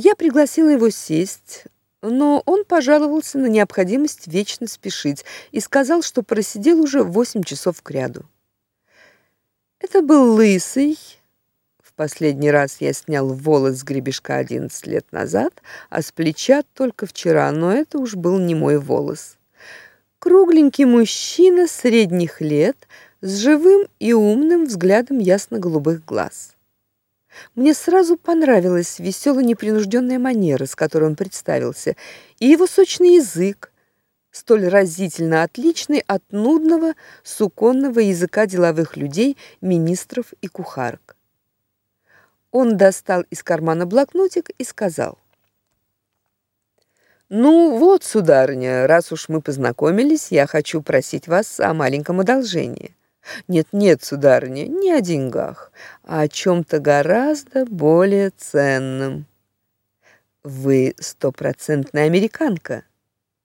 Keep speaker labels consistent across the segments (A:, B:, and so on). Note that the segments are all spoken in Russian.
A: Я пригласила его сесть, но он пожаловался на необходимость вечно спешить и сказал, что просидел уже восемь часов кряду. Это был лысый. В последний раз я снял волос с гребешка 11 лет назад, а с плеча только вчера, но это уж был не мой волос. Кругленький мужчина средних лет с живым и умным взглядом ясно-голубых глаз. Мне сразу понравилась веселая непринужденная манера, с которой он представился, и его сочный язык, столь разительно отличный от нудного суконного языка деловых людей, министров и кухарок. Он достал из кармана блокнотик и сказал: "Ну вот, сударыня, раз уж мы познакомились, я хочу просить вас о маленьком одолжении. Нет-нет, сударыня, не о деньгах, а о чем то гораздо более ценном. Вы стопроцентная американка.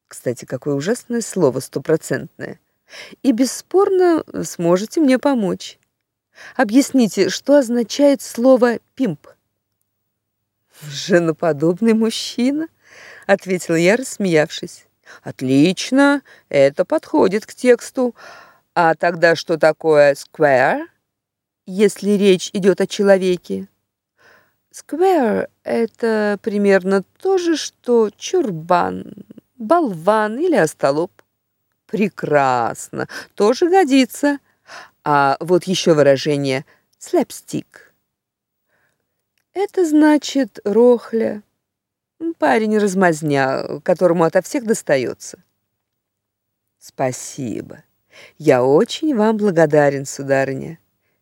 A: Кстати, какое ужасное слово стопроцентное. И бесспорно сможете мне помочь. Объясните, что означает слово пимп? Женоподобный мужчина, ответил я, рассмеявшись. Отлично, это подходит к тексту. А тогда что такое square, если речь идет о человеке? Square это примерно то же, что чурбан, болван или остолоп. Прекрасно, тоже годится. А вот еще выражение слэпстик. Это значит рохля. Парень размазня, которому ото всех достается. Спасибо. Я очень вам благодарен, сударыня.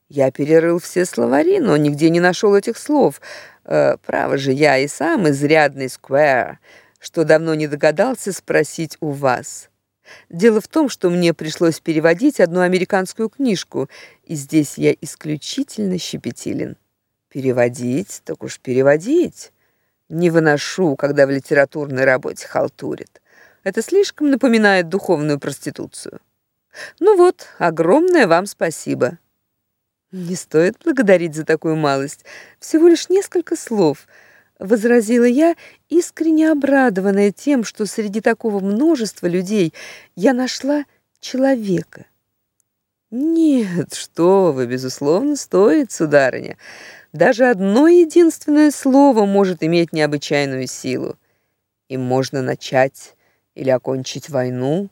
A: Я перерыл все словари, но нигде не нашел этих слов. Э, право же, я и сам изрядный сквер, что давно не догадался спросить у вас. Дело в том, что мне пришлось переводить одну американскую книжку, и здесь я исключительно щепетилен. Переводить, так уж переводить. Не выношу, когда в литературной работе халтурят. Это слишком напоминает духовную проституцию. Ну вот, огромное вам спасибо. Не стоит благодарить за такую малость. Всего лишь несколько слов, возразила я, искренне обрадованная тем, что среди такого множества людей я нашла человека. Нет, что вы, безусловно, стоит, сударыня. Даже одно единственное слово может иметь необычайную силу. Им можно начать или окончить войну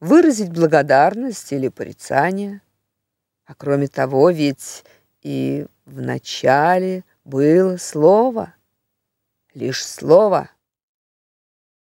A: выразить благодарность или порицание. А кроме того, ведь и в начале было слово, лишь слово.